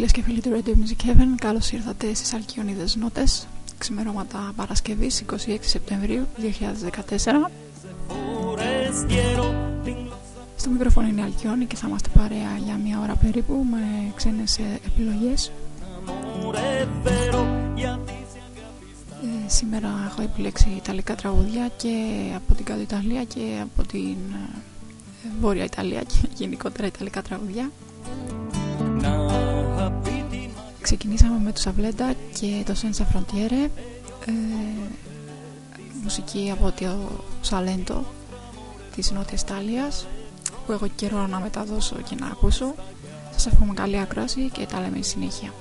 σας φίλες και φίλοι του Radio Music Heaven Καλώς ήρθατε στις Αλκιονίδες Νότες Ξημερώματα Παρασκευής 26 Σεπτεμβρίου 2014 Στο μικρόφωνο είναι Αλκιόνη και θα είμαστε παρέα για μια ώρα περίπου με ξένες επιλογές. Ε, Σήμερα έχω επιλέξει Ιταλικά τραγούδια και από την κάτω Ιταλία και από την ε, Βόρεια Ιταλία και γενικότερα Ιταλικά τραγούδια Ξεκινήσαμε με τους Αβλέντα και το Senza Frontiere ε, μουσική από το Σαλέντο της Νότιας Ιταλίας που έχω καιρό να μεταδώσω και να ακούσω. Σας εύχομαι καλή ακρόαση και τα λέμε συνέχεια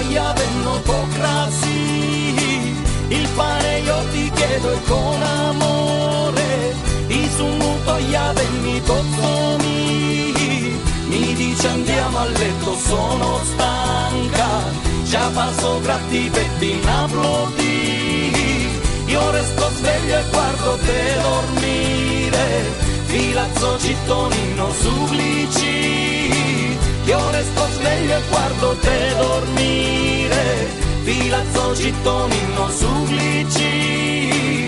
voglia dell'ococrasi, il pane io ti chiedo e con amore, isunnutoia venni tozzomi, mi dice andiamo a letto, sono stanca, già passo gratti pettina applauti, io resto sveglio e guardo te dormire, filazzo cittonino suplici. Io resto sveglio e guardo te dormire, filazzo cittolino su glicina.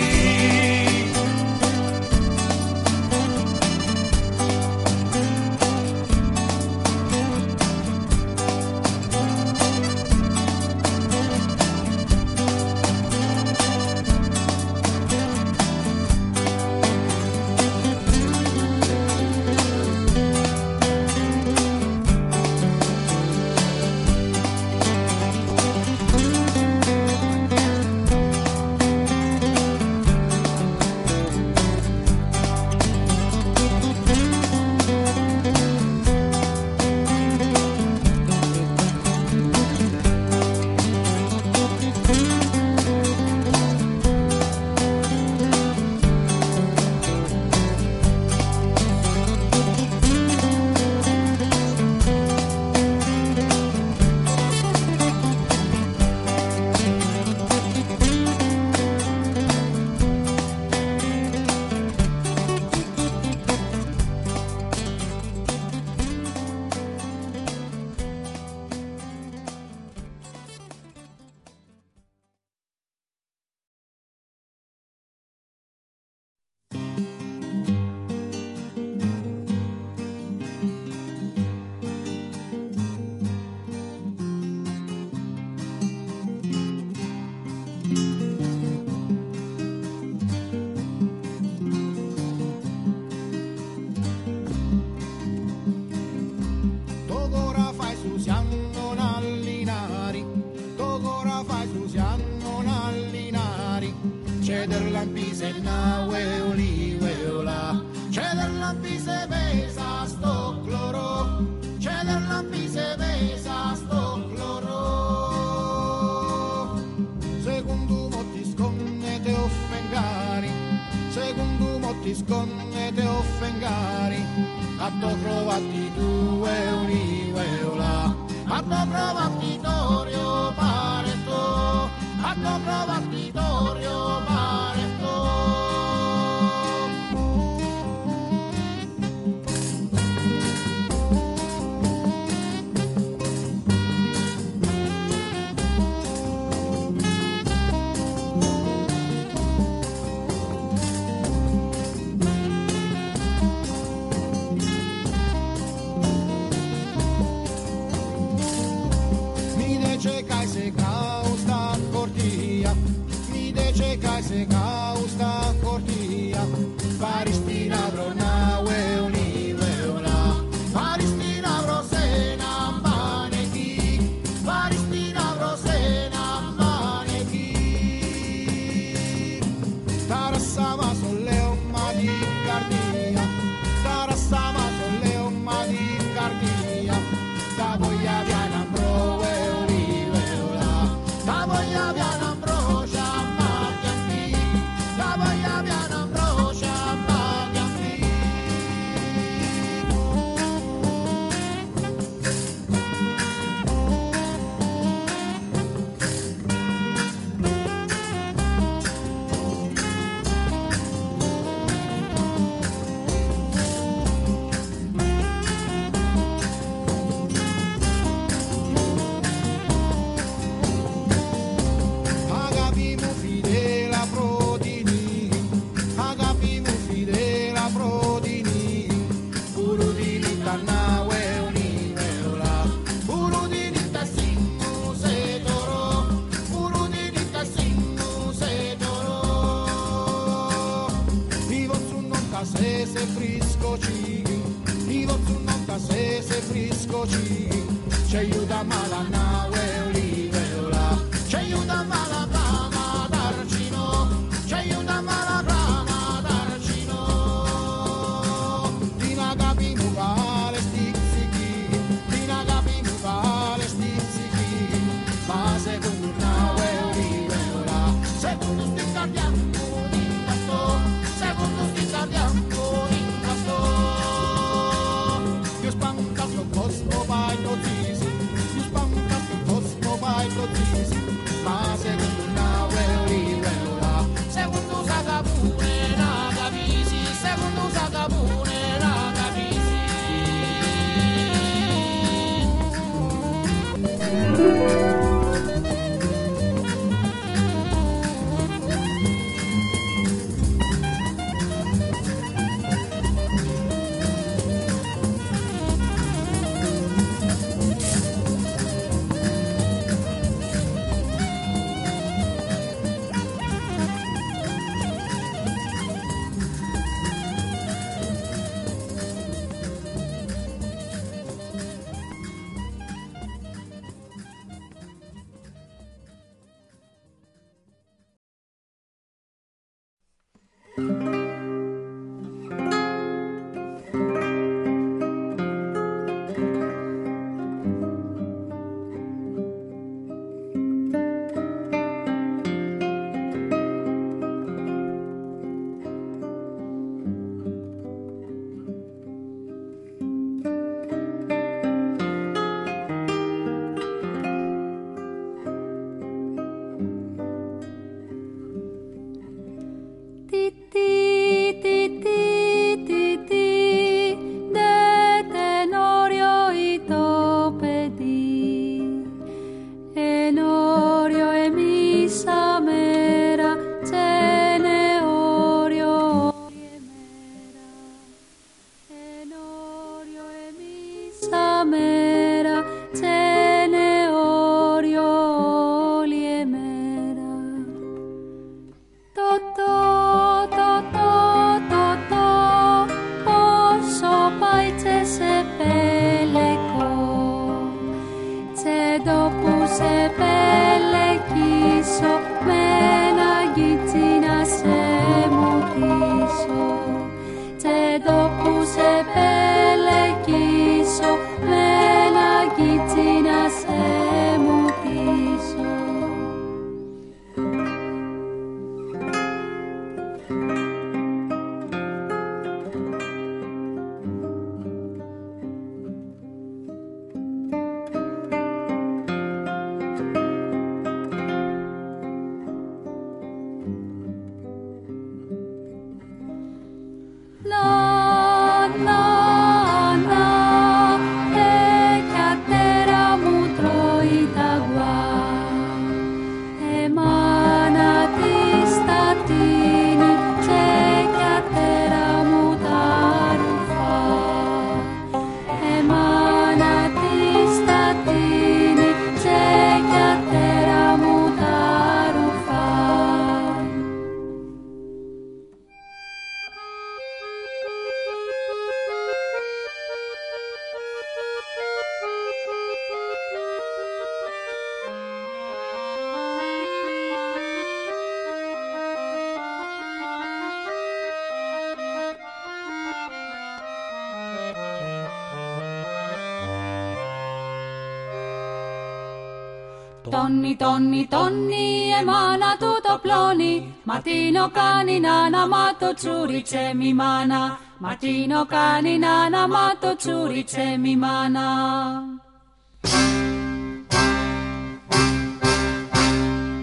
τόνι, τόνι, τόνι, εμάνα του το πλώνει. Μα τι νο κάνει νάνα, μα το τσούριτσε μη μάνα. Μα τι νο κάνει νάνα, μα το τσούριτσε μη μάνα.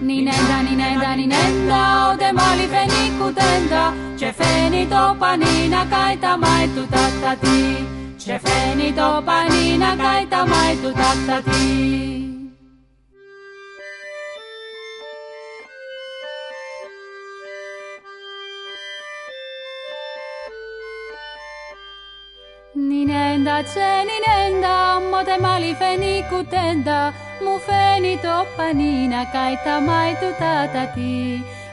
Νινέντα, νινέντα, νινέντα, όντε μάλι φαίνει κουτέντα Και φαίνει το πανί να κάει τα μάι του τατατή Και φαίνει το πανί να κάει τα μάι του τατατή τσένινέντα, μότε μάλι φαίνει κουτέντα. Μου φαίνει το πανί να καεί τα μάι του τάτα τι.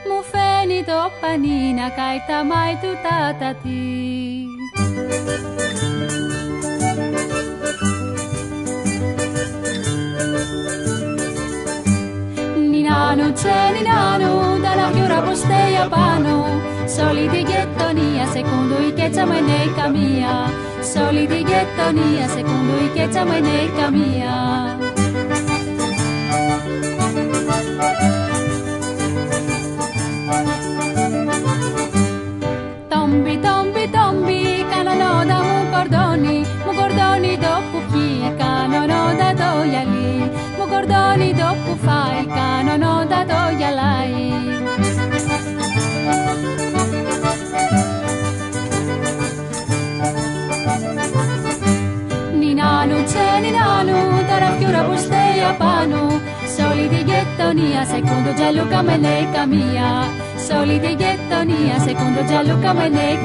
Μου φαίνει το πανί να καεί τα μάι του τάτα τι. Νινάνο, τσένινάνο, τα λαχιούρα πως θέει απάνω. Σε όλη τη γετονία, σε κούντου η κέτσα μου είναι η καμία. solidi gettoni ja se kuului ketsa mene kamia. Soli de gettonia, segundo ya lo caminé de guetonía, segundo ya lo caminé.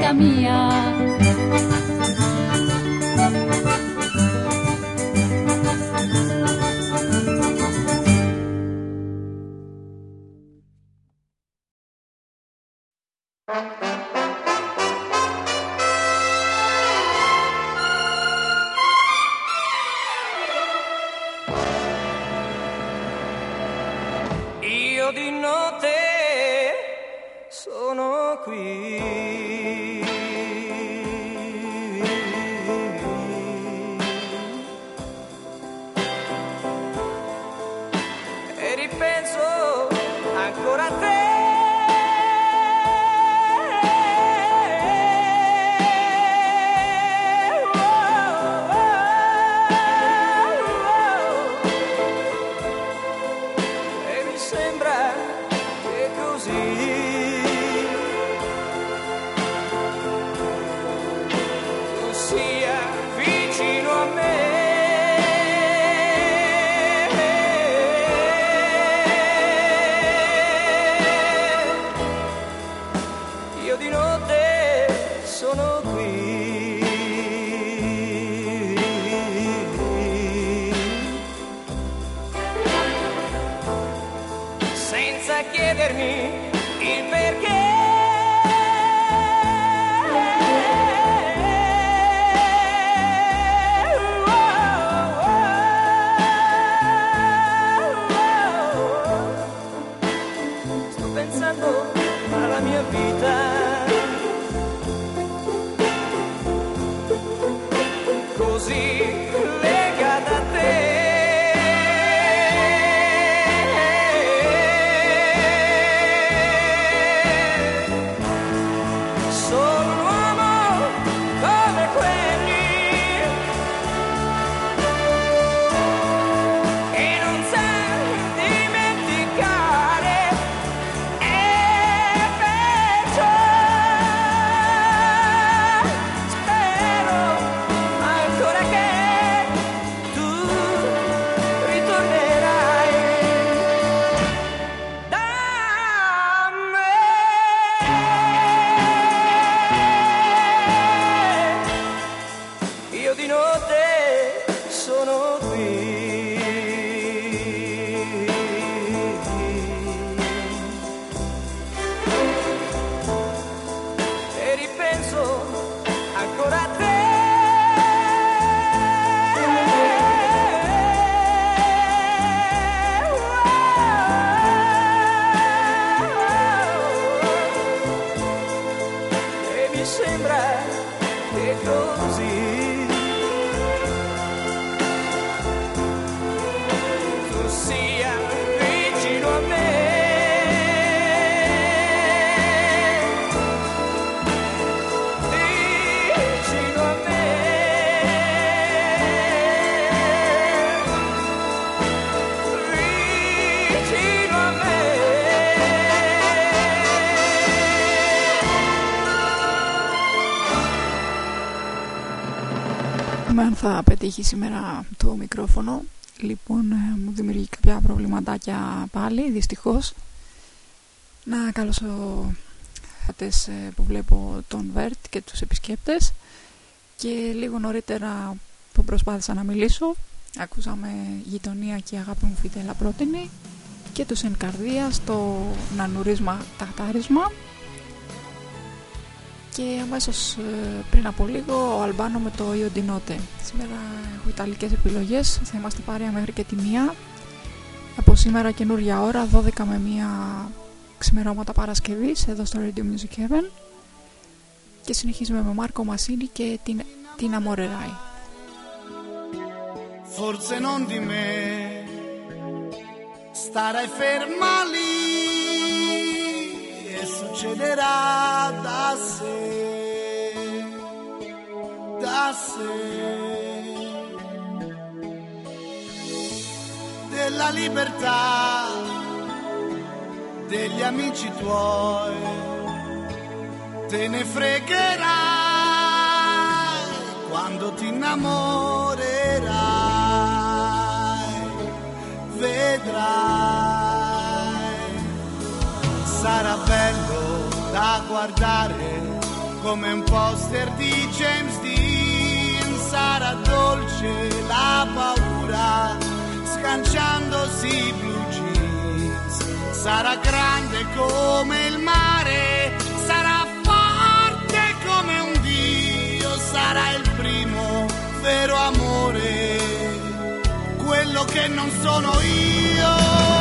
Θα πετύχει σήμερα το μικρόφωνο. Λοιπόν, ε, μου δημιουργεί κάποια προβληματάκια πάλι, δυστυχώς. Να καλωσω χατές ε, που βλέπω τον Βέρτ και τους επισκέπτες και λίγο νωρίτερα που προσπάθησα να μιλήσω ακούσαμε γειτονία και αγάπη μου φιτέλα πρότεινη και τους εν καρδία στο νανουρίσμα ταχτάρισμα και αμέσως ε, πριν από λίγο ο Αλμπάνο με το Ιοντινότε. Σήμερα έχω ιταλικές επιλογές, θα είμαστε παρέα μέχρι και τη μία. Από σήμερα καινούργια ώρα, 12 με μία ξημερώματα Παρασκευής εδώ στο Radio Music Heaven και συνεχίζουμε με Μάρκο Μασίνη και την, την Αμορεράη. Forse non di me, starai ferma lì succederà da sé, da sé. Della libertà degli amici tuoi, te ne fregherai quando ti innamorerai, vedrai, bello da guardare come un poster di James Dean, sarà dolce la paura scanciandosi i blue jeans, sarà grande come il mare, sarà forte come un dio, sarà il primo vero amore, quello che non sono io.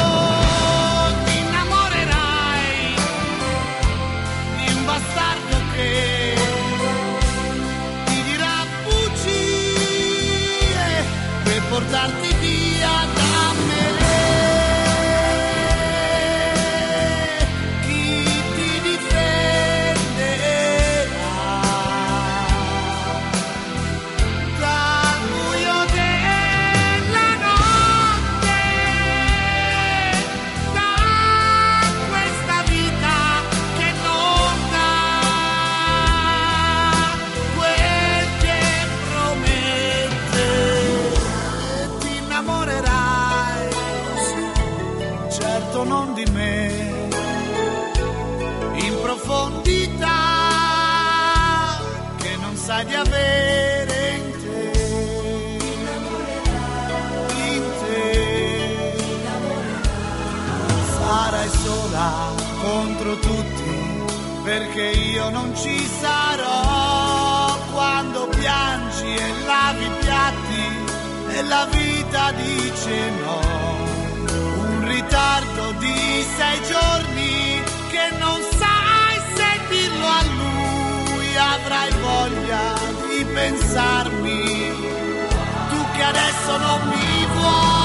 Di avere in te. In te. Sarai sola contro tutti perché io non ci sarò quando piangi e lavi i piatti e la vita dice no. Un ritardo di sei giorni che non sai avrai voglia di pensarmi. Tu che adesso non mi vuoi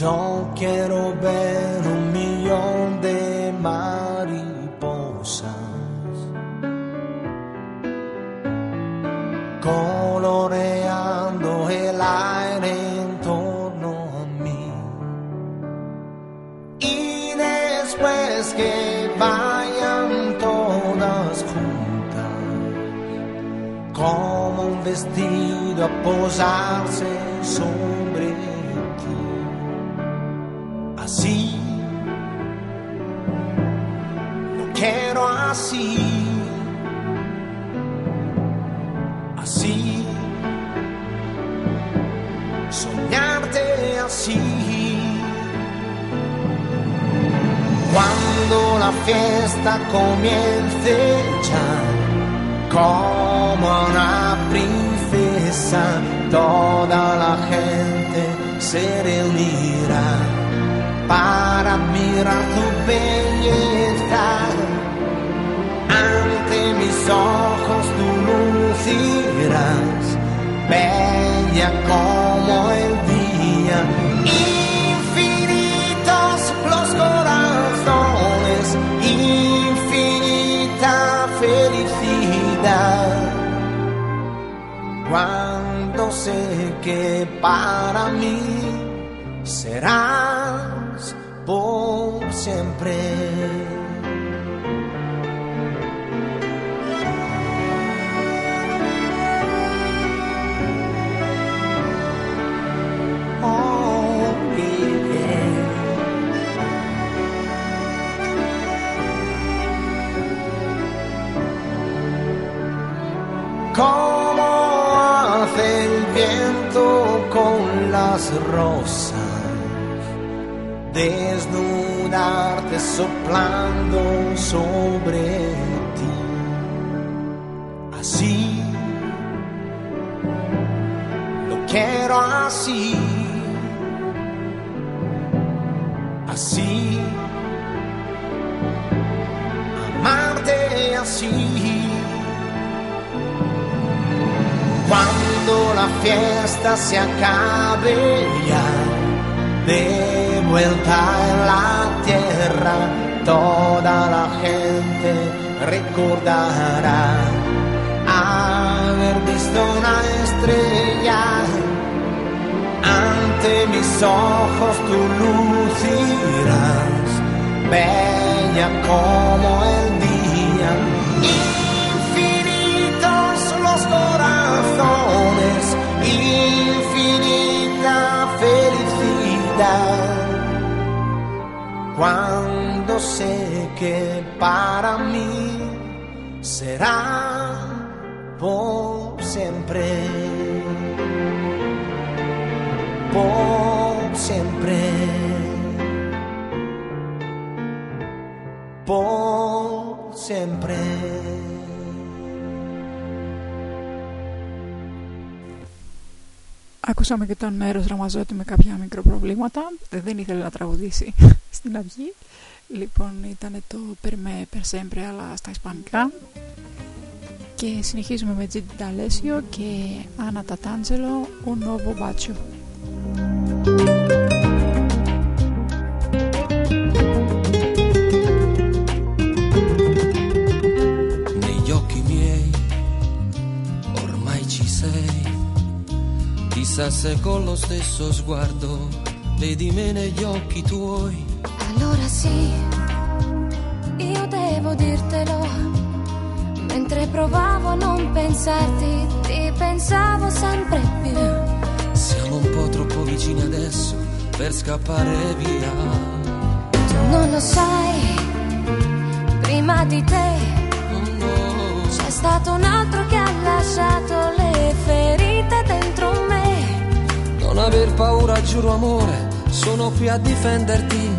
Yo quiero ver un millón de mariposas coloreando el aire en torno a mí. Y después que vayan todas juntas, como un vestido a posarse sobre fiesta comience ya, como una princesa, toda la gente se reunirá para mirar tu belleza. Ante mis ojos tú lucirás, que para mí serás por siempre. Rosas, desnudarte soplando sobre ti. Así, lo quiero así, fiesta se acabe ya, de vuelta en la tierra, toda la gente recordará haber visto una estrella. Ante mis ojos tú lucirás, bella como el día. Infinita felicidad. Cuando sé que para mí será por siempre, por siempre, por siempre. Ακούσαμε και τον Μέρος Ραμαζότη με κάποια μικροπροβλήματα. Δεν ήθελε να τραγουδήσει στην αυγή. Λοιπόν, ήταν το Per me, per sempre, αλλά στα ισπανικά. Και συνεχίζουμε με Τζίντι Ταλέσιο και Άννα Τατάντζελο, Un nuovo bacio. Chissà se con lo stesso sguardo vedi me negli occhi tuoi. Allora sì, io devo dirtelo. Mentre provavo a non pensarti, ti pensavo sempre più. Siamo un po' troppo vicini adesso per scappare via. Tu non lo sai, prima di te Oh no, c'è stato un altro che ha lasciato le ferite dentro. Non aver paura, giuro amore, sono qui a difenderti.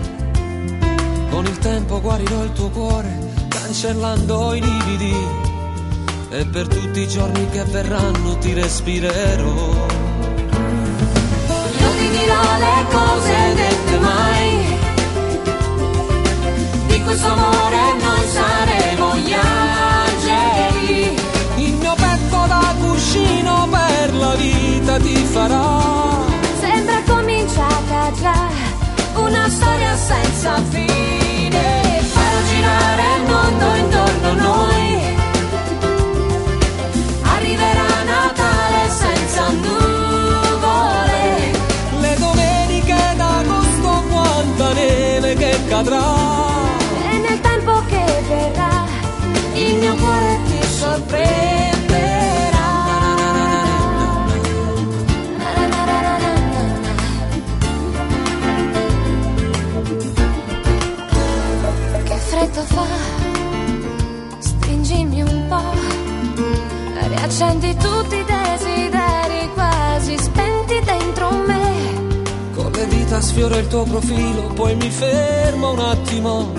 Con il tempo guarirò il tuo cuore, cancellando i lividi. E per tutti i giorni che verranno ti respirerò. Io ti dirò le cose dette mai. Di questo amore noi saremo gli angeli. Il mio petto da cuscino per la vita ti farà. Senza fine, farò girare il mondo intorno a noi. Arriverà Natale senza nuvole. Le domeniche d'agosto quanta neve che cadrà E nel tempo che verrà, il mio cuore ti sorprenderà. Riaccendi tutti i desideri quasi spenti dentro me. Con le dita sfioro il tuo profilo Poi mi fermo un attimo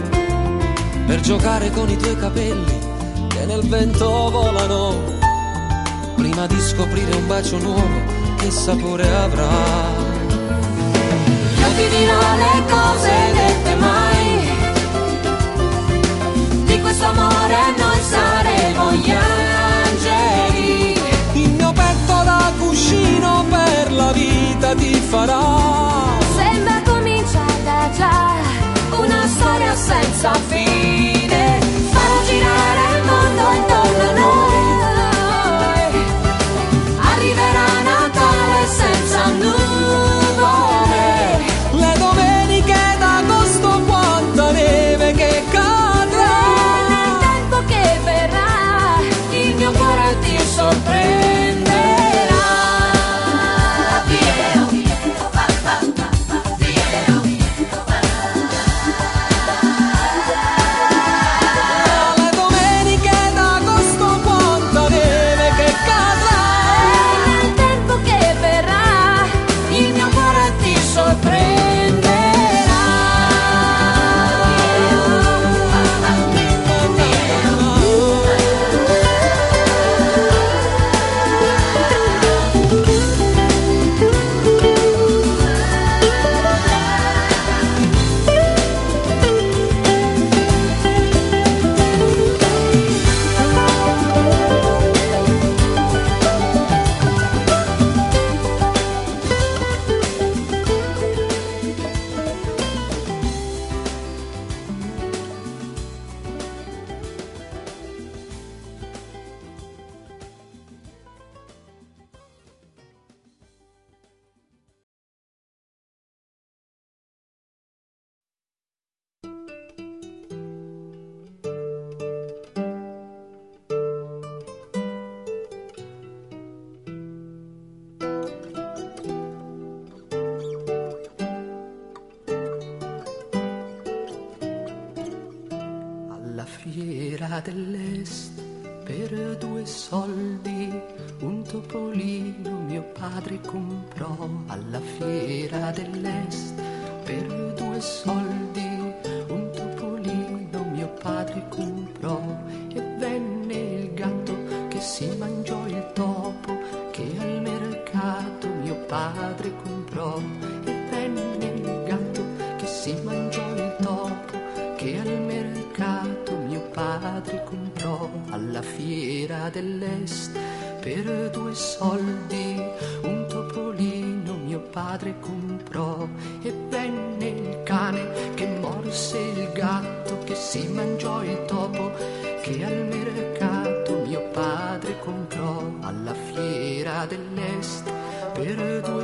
Per giocare con i tuoi capelli Che nel vento volano Prima di scoprire un bacio nuovo Che sapore avrà Io ti dirò le cose dette mai. Di questo amore noi saremo gli angeli. La vita ti farà Sembra cominciata già una storia senza fine. Farò girare il mondo intorno a noi.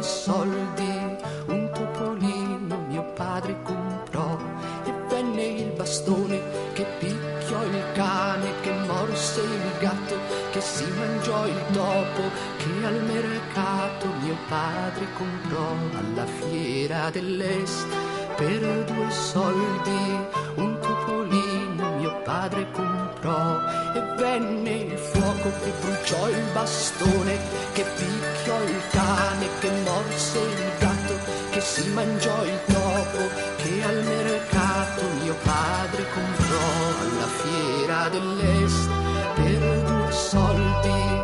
Soldi. Un topolino mio padre comprò e venne il bastone che picchiò il cane che morse il gatto che si mangiò il topo che al mercato mio padre comprò. Alla fiera dell'est per due soldi un topolino mio padre comprò e venne il fuoco che bruciò il bastone che picchiò il cane che morse il gatto che si mangiò il topo che al mercato mio padre comprò alla fiera dell'est per due soldi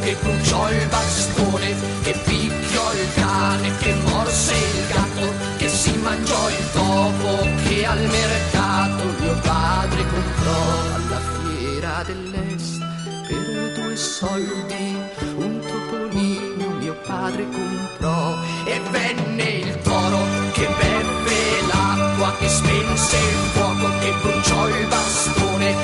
che bruciò il bastone, che picchiò il cane, che morse il gatto, che si mangiò il topo, che al mercato mio padre comprò. Alla fiera dell'est per due soldi un topolino mio padre comprò. E venne il toro che beve l'acqua, che spense il fuoco, che bruciò il bastone,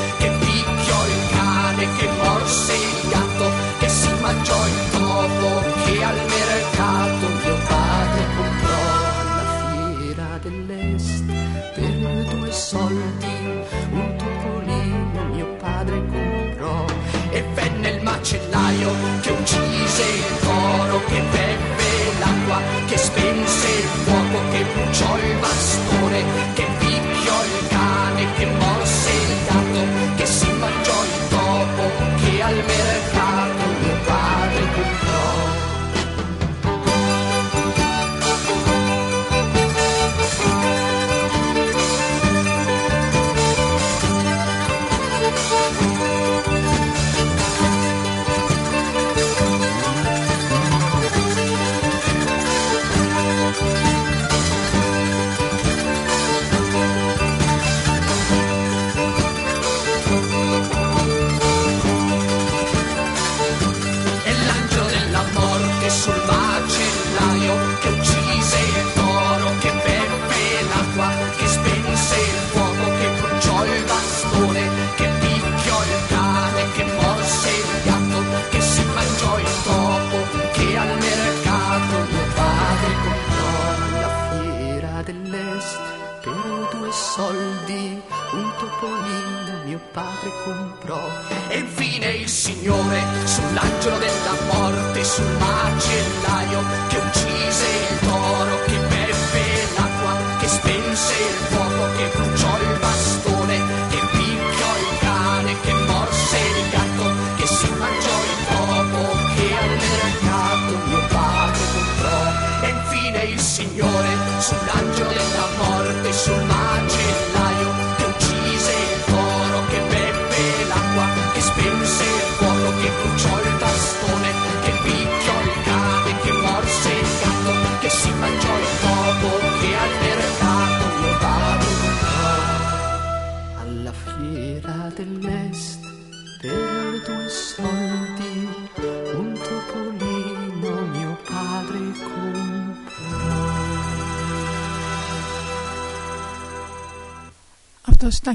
capro. E infine il Signore sull'angelo della morte, sul macellaio che uccise il toro, che beve l'acqua, che spense il fuoco, che bruciò il bastone.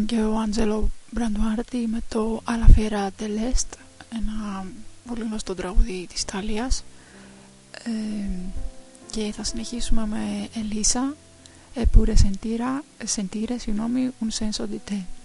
ήταν και ο Άντζελο Μπραντουάρτη με το Αλαφέρα Τελέστ, ένα πολύ γνωστό τραγουδί της Ιταλίας. Ε, και θα συνεχίσουμε με Ελίσα, Επουρε Σεντήρα, Σεντήρε, συγγνώμη, Un Senso di Te.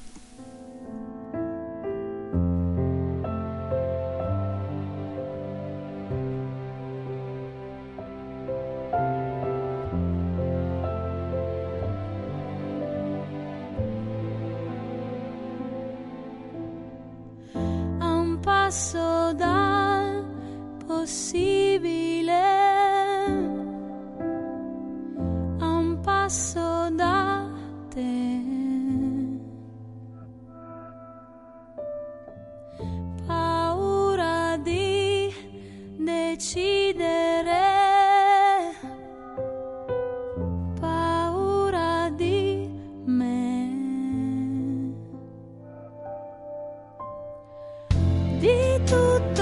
tout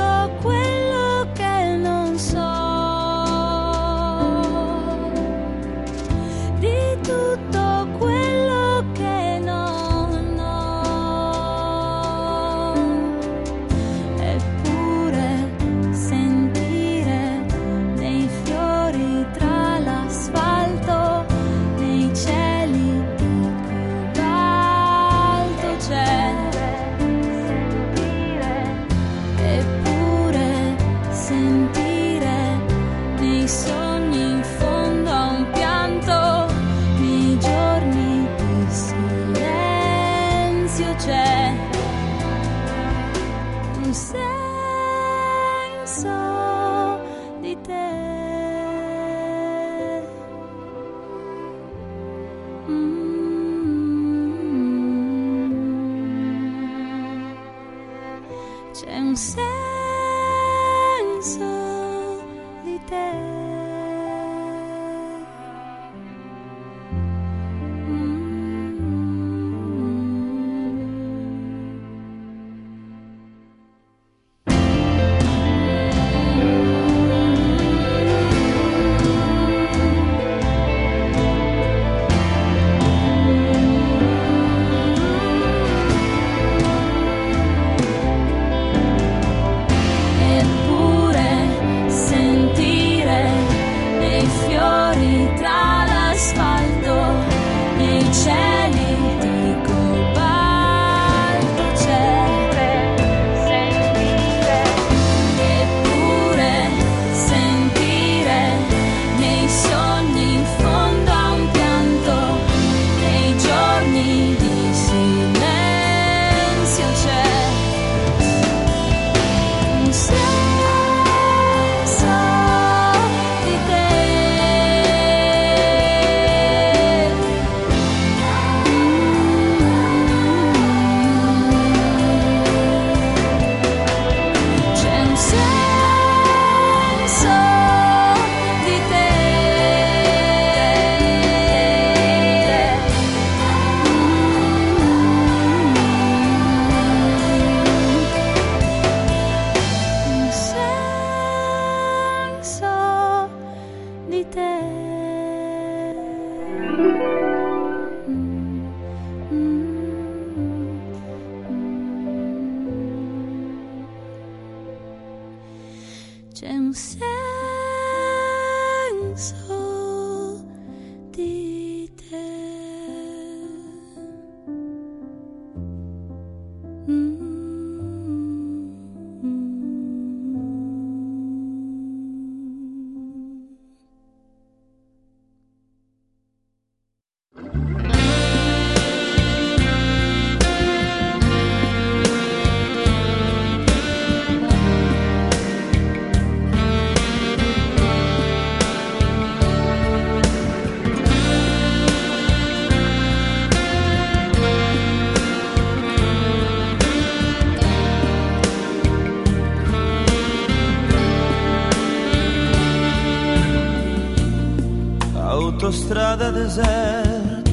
Autostrada deserta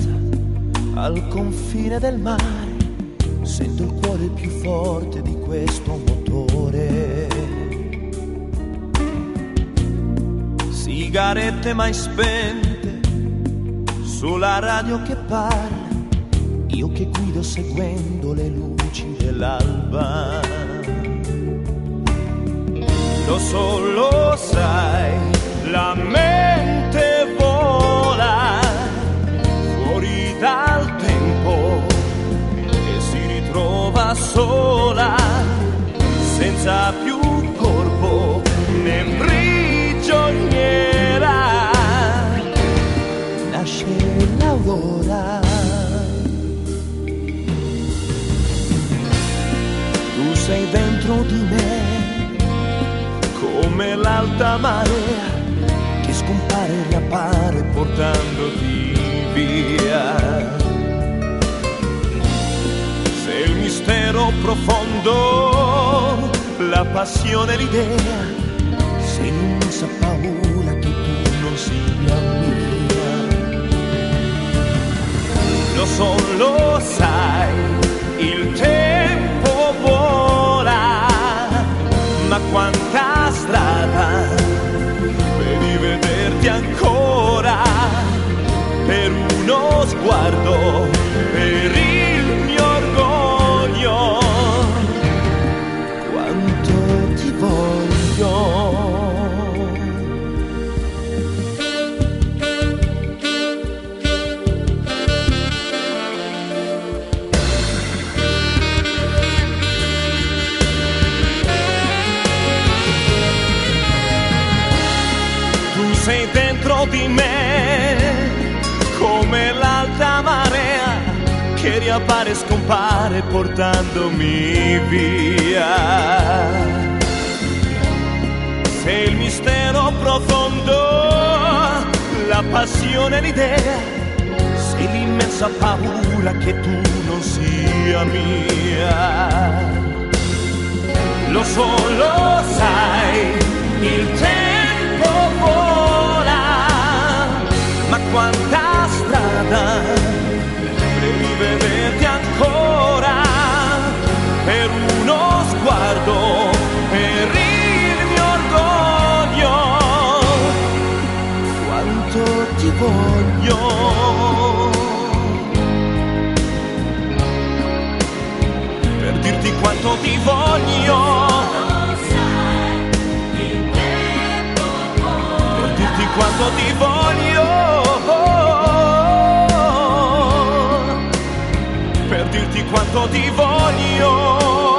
al confine del mare, sento il cuore più forte di questo motore. Sigarette mai spente sulla radio che parla, io che guido seguendo le luci dell'alba. Lo so, lo sai, la mente vola dal tempo e si ritrova sola, senza più corpo né prigioniera. Nasce l'aurora. Tu sei dentro di me come l'alta marea che scompare e riappare portandoti via. Se il mistero profondo, la passione, l'idea, se l'immensa paura che tu non sia mia. Lo so, lo sai, il resguardo. Portandomi via. Sei il mistero profondo, la passione, l'idea, sei l'immensa paura che tu non sia mia. Lo so, lo sai, il tempo vola, ma quanta strada per rivederti ancora, per uno sguardo, per il mio orgoglio, quanto ti voglio. per dirti quanto ti voglio. Per dirti quanto ti voglio. Quanto ti voglio.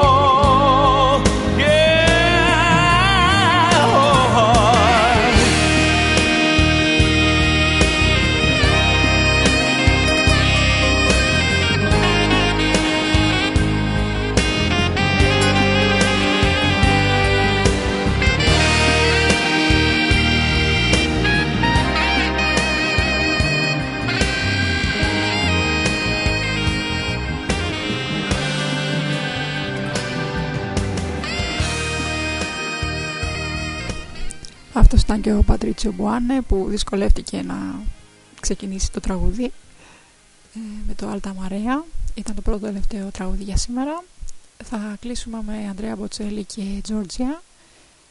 Ήταν και ο Πατρίτσιο Μπουάνε που δυσκολεύτηκε να ξεκινήσει το τραγούδι ε, με το Alta Marea. Ήταν το πρώτο τελευταίο τραγούδι για σήμερα. Θα κλείσουμε με Αντρέα Μποτσέλη και Τζόρτζια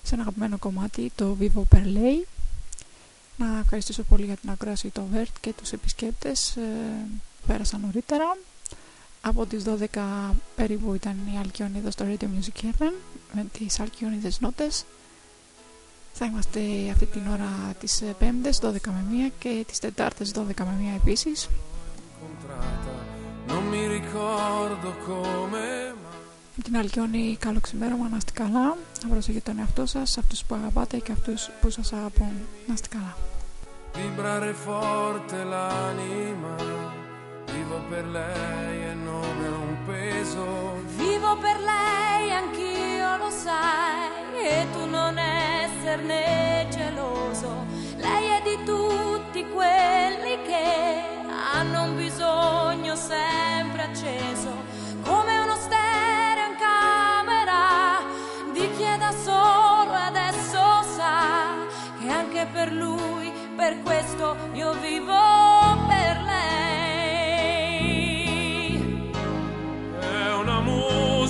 σε ένα αγαπημένο κομμάτι, το Vivo Per Lei. Να ευχαριστήσω πολύ για την ακρόαση το Βέρτ και τους επισκέπτες ε, που πέρασαν νωρίτερα. Από τις 12 περίπου ήταν η Αλκιονίδα στο Radio Music Heaven με τις Αλκιονίδες νότες. Θα είμαστε αυτή την ώρα τις ε, 5 12 με 1 και τις Τετάρτες 12 με 1 επίσης. Με την Αλκιόνη καλό ξημέρωμα, να είστε καλά, να προσέχετε τον εαυτό σας, αυτούς που αγαπάτε και αυτούς που σας αγαπούν. Να είστε καλά. Vibrare forte l'anima, vivo per lei e non peso. Vivo per lei, anch'io lo sai, e tu non esserne geloso. Lei è di tutti quelli che hanno un bisogno sempre acceso, come uno stereo in camera di chi è da solo adesso sa che anche per lui, per questo io vivo.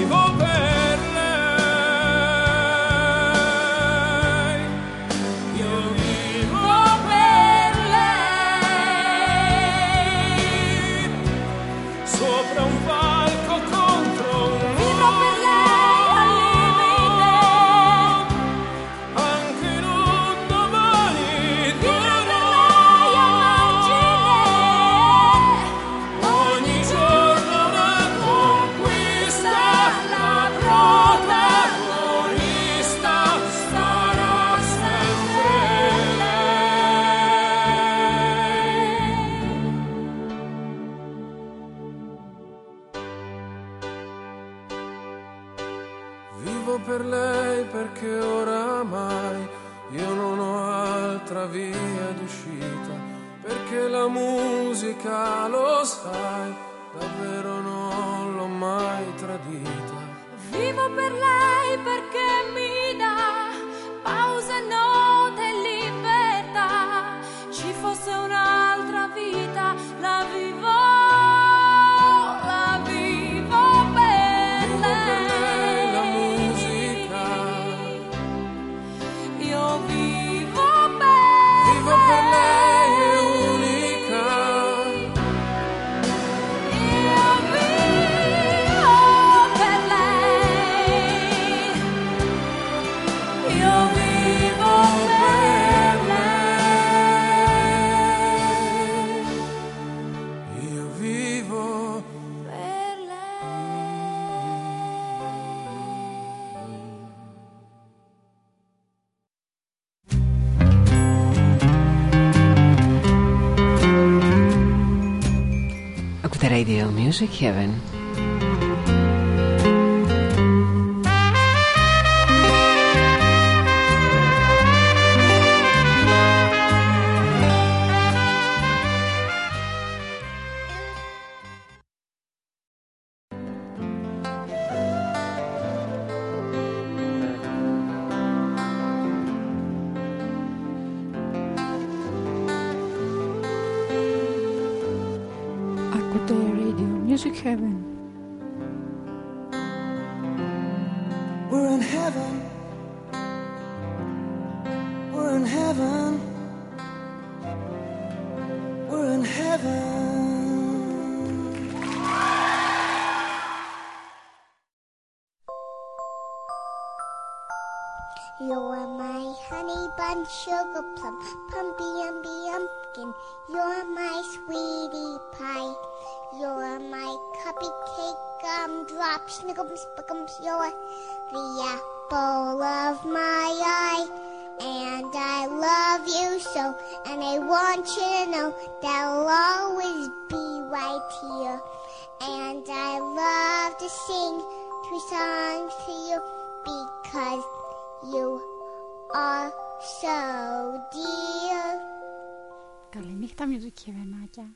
life. Radio Music Heaven. Kirimaya